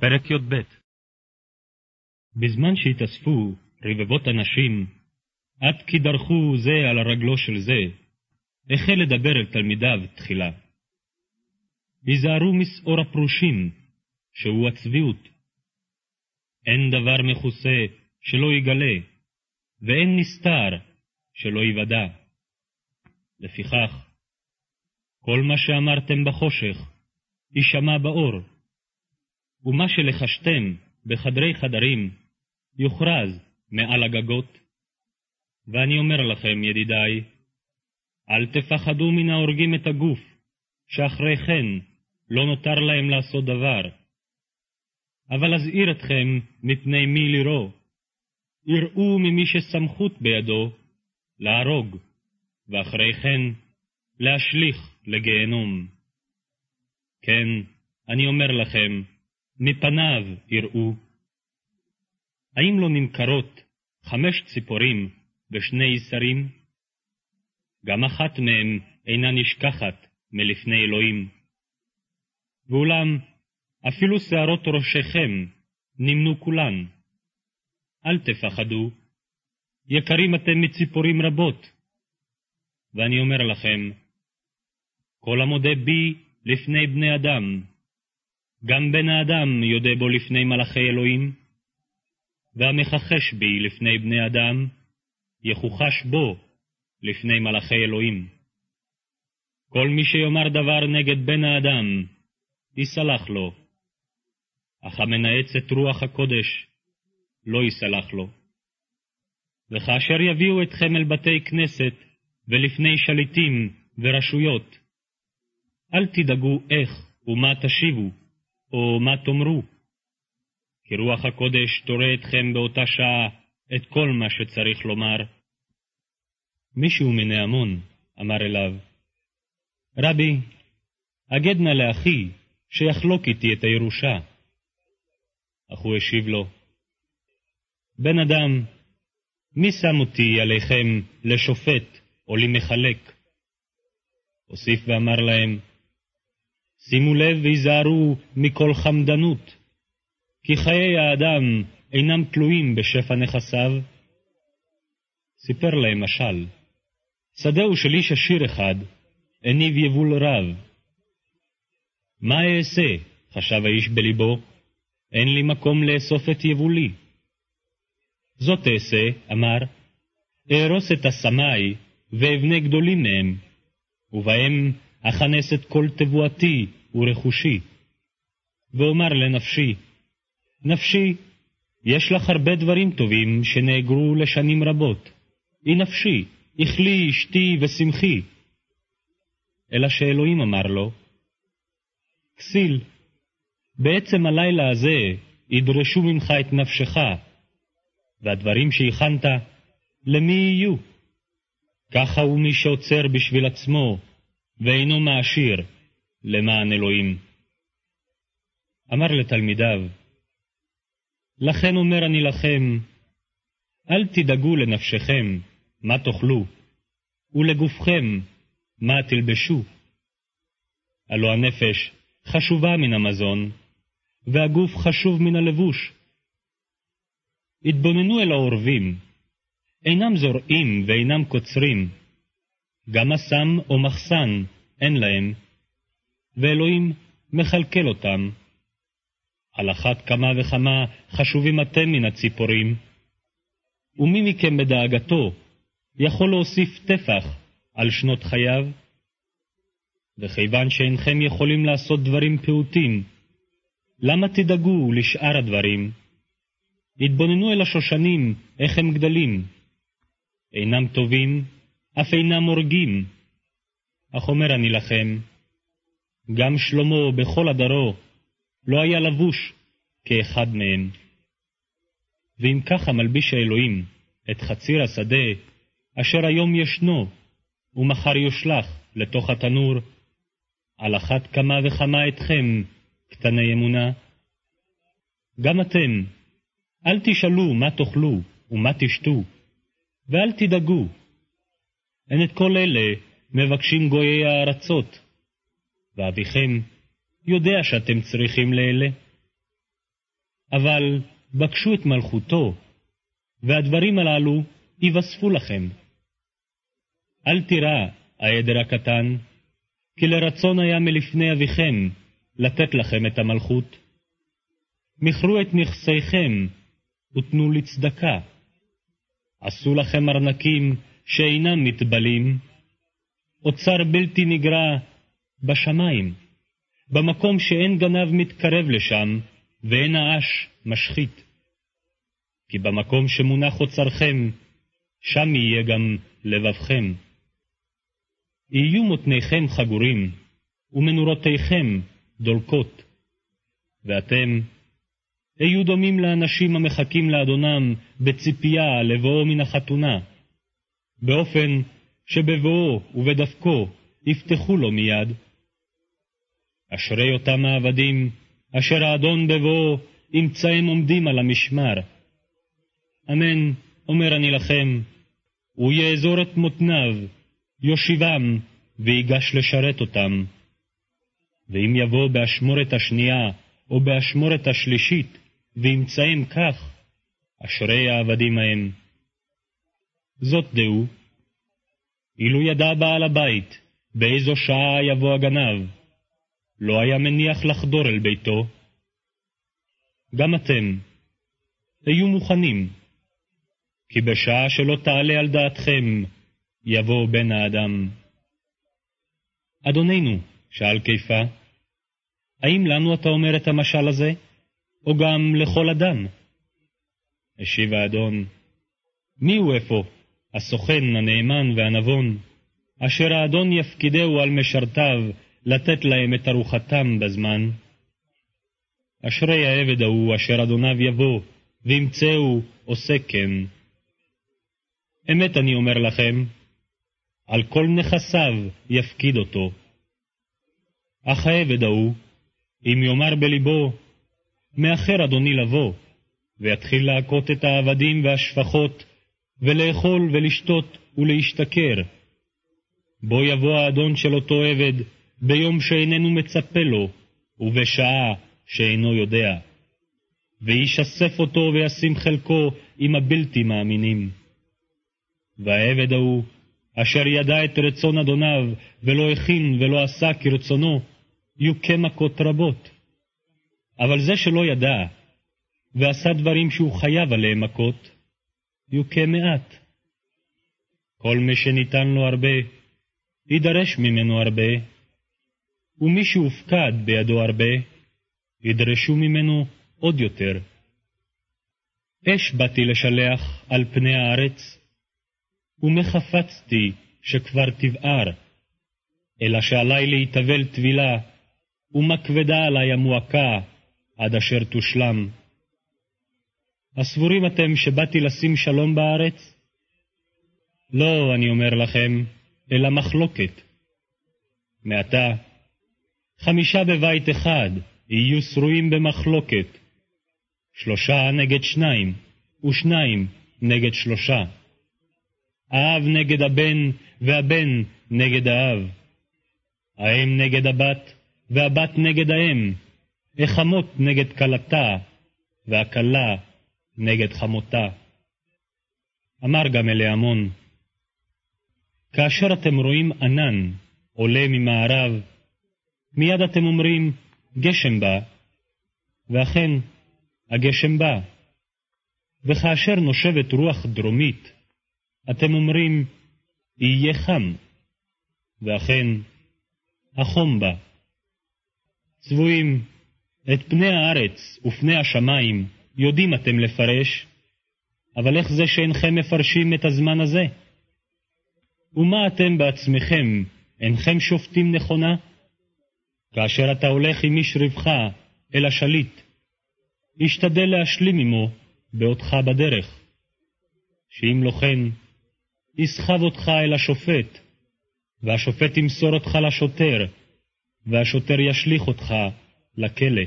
פרק י"ב בזמן שהתאספו רבבות אנשים, עד כי דרכו זה על רגלו של זה, החל לדבר אל תלמידיו תחילה. היזהרו משאור הפרושים, שהוא הצביעות. אין דבר מכוסה שלא יגלה, ואין נסתר שלא יוודע. לפיכך, כל מה שאמרתם בחושך, יישמע באור. ומה שלחשתם בחדרי חדרים, יוכרז מעל הגגות. ואני אומר לכם, ידידיי, אל תפחדו מן ההורגים את הגוף, שאחרי כן לא נותר להם לעשות דבר. אבל אזהיר אתכם מפני מי לירו. יראו ממי שסמכות בידו להרוג, ואחרי כן להשליך לגיהנום. כן, אני אומר לכם, מפניו יראו. האם לא נמכרות חמש ציפורים ושני שרים? גם אחת מהן אינה נשכחת מלפני אלוהים. ואולם, אפילו שערות ראשיכם נמנו כולן. אל תפחדו, יקרים אתם מציפורים רבות. ואני אומר לכם, כל המודה בי לפני בני אדם, גם בן האדם יודה בו לפני מלאכי אלוהים, והמכחש בי לפני בני אדם, יכוחש בו לפני מלאכי אלוהים. כל מי שיאמר דבר נגד בן האדם, יסלח לו, אך המנאץ את רוח הקודש, לא יסלח לו. וכאשר יביאו אתכם אל בתי כנסת ולפני שליטים ורשויות, אל תדאגו איך ומה תשיבו, או מה תאמרו? כי רוח הקודש תורה אתכם באותה שעה את כל מה שצריך לומר. מישהו מן ההמון אמר אליו, רבי, הגד נא לאחי שיחלוק איתי את הירושה. אך הוא השיב לו, בן אדם, מי שם אותי עליכם לשופט או למחלק? הוסיף ואמר להם, שימו לב והיזהרו מכל חמדנות, כי חיי האדם אינם תלויים בשפע נכסיו. סיפר להם משל, שדהו של איש עשיר אחד הניב יבול רב. מה אעשה? חשב האיש בלבו, אין לי מקום לאסוף את יבולי. זאת אעשה, אמר, אהרוס את הסמאי ואבנה גדולים מהם, ובהם אכנס את כל תבואתי ורכושי. ואומר לנפשי, נפשי, יש לך הרבה דברים טובים שנאגרו לשנים רבות. היא נפשי, אכלי, אשתי ושמחי. אלא שאלוהים אמר לו, כסיל, בעצם הלילה הזה ידרשו ממך את נפשך, והדברים שהכנת, למי יהיו? ככה הוא מי שעוצר בשביל עצמו, ואינו מעשיר למען אלוהים. אמר לתלמידיו, לכן אומר אני לכם, אל תדאגו לנפשכם מה תאכלו, ולגופכם מה תלבשו. הלא הנפש חשובה מן המזון, והגוף חשוב מן הלבוש. התבוננו אל העורבים, אינם זורעים ואינם קוצרים, גם אסם או מחסן אין להם, ואלוהים מכלכל אותם. על אחת כמה וכמה חשובים אתם מן הציפורים, ומי מכם בדאגתו יכול להוסיף טפח על שנות חייו? וכיוון שאינכם יכולים לעשות דברים פעוטים, למה תדאגו לשאר הדברים? התבוננו אל השושנים, איך הם גדלים. אינם טובים, אף אינם הורגים. אך אומר אני לכם, גם שלמה בכל הדרו לא היה לבוש כאחד מהם. ואם ככה מלביש האלוהים את חציר השדה, אשר היום ישנו, ומחר יושלך לתוך התנור, על אחת כמה וכמה אתכם, קטני אמונה. גם אתם, אל תשאלו מה תאכלו ומה תשתו, ואל תדאגו, הן את כל אלה מבקשים גויי הארצות, ואביכם יודע שאתם צריכים לאלה. אבל בקשו את מלכותו, והדברים הללו ייווספו לכם. אל תירא, העדר הקטן, כי לרצון היה מלפני אביכם לתת לכם את המלכות. מכרו את נכסיכם ותנו לצדקה. עשו לכם ארנקים שאינם מתבלים, אוצר בלתי נגרע בשמיים, במקום שאין גנב מתקרב לשם, ואין האש משחית. כי במקום שמונח אוצרכם, שם יהיה גם לבבכם. יהיו מותניכם חגורים, ומנורותיכם דולקות. ואתם, היו דומים לאנשים המחכים לאדונם בציפייה לבואו מן החתונה, באופן שבבואו ובדפקו יפתחו לו מיד. אשרי אותם העבדים, אשר האדון בבואו ימצאם עומדים על המשמר. אמן, אומר אני לכם, הוא יאזור את מותניו, יושיבם, ויגש לשרת אותם. ואם יבוא באשמורת השנייה, או באשמורת השלישית, וימצאם כך, אשרי העבדים ההם. זאת דעו, אילו ידע בעל הבית באיזו שעה יבוא הגנב, לא היה מניח לחדור אל ביתו. גם אתם, היו מוכנים, כי בשעה שלא תעלה על דעתכם, יבוא בן האדם. אדוננו, שאל כיפה, האם לנו אתה אומר את המשל הזה, או גם לכל אדם? השיב האדון, מי הוא אפוא, הסוכן, הנאמן והנבון, אשר האדון יפקידהו על משרתיו לתת להם את ארוחתם בזמן? אשרי העבד ההוא אשר אדוניו יבוא, וימצאו עושה כן. אמת אני אומר לכם, על כל נכסיו יפקיד אותו. אך העבד ההוא, אם יאמר בלבו, מאחר אדוני לבוא, ויתחיל להכות את העבדים והשפחות, ולאכול ולשתות ולהשתכר. בו יבוא האדון של אותו עבד, ביום שאיננו מצפה לו, ובשעה שאינו יודע. וישסף אותו וישים חלקו עם הבלתי מאמינים. והעבד ההוא, אשר ידע את רצון אדוניו, ולא הכין ולא עשה כרצונו, יוכה מכות רבות. אבל זה שלא ידע, ועשה דברים שהוא חייב עליהם מכות, יוכה מעט. כל מי שניתן לו הרבה, יידרש ממנו הרבה, ומי שהופקד בידו הרבה, ידרשו ממנו עוד יותר. אש באתי לשלח על פני הארץ, ומחפצתי שכבר תבער, אלא שעלי להתאבל טבילה, ומה כבדה עלי המועקה, עד אשר תושלם. הסבורים אתם שבאתי לשים שלום בארץ? לא, אני אומר לכם, אלא מחלוקת. מעתה, חמישה בבית אחד יהיו שרויים במחלוקת, שלושה נגד שניים, ושניים נגד שלושה. האב נגד הבן, והבן נגד האב. האם נגד הבת, והבת נגד האם. החמות נגד כלתה, והכלה נגד חמותה. אמר גם אליעמון, כאשר אתם רואים ענן עולה ממערב, מיד אתם אומרים, גשם בא, ואכן, הגשם בא. וכאשר נושבת רוח דרומית, אתם אומרים, יהיה חם, ואכן, החום בא. צבועים, את פני הארץ ופני השמיים יודעים אתם לפרש, אבל איך זה שאינכם מפרשים את הזמן הזה? ומה אתם בעצמכם, אינכם שופטים נכונה? כאשר אתה הולך עם איש רבך אל השליט, השתדל להשלים עמו בעודך בדרך, שאם לא כן, יסחב אותך אל השופט, והשופט ימסור אותך לשוטר, והשוטר ישליך אותך לכלא.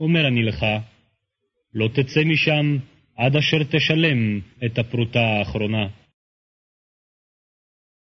אומר אני לך, לא תצא משם עד אשר תשלם את הפרוטה האחרונה.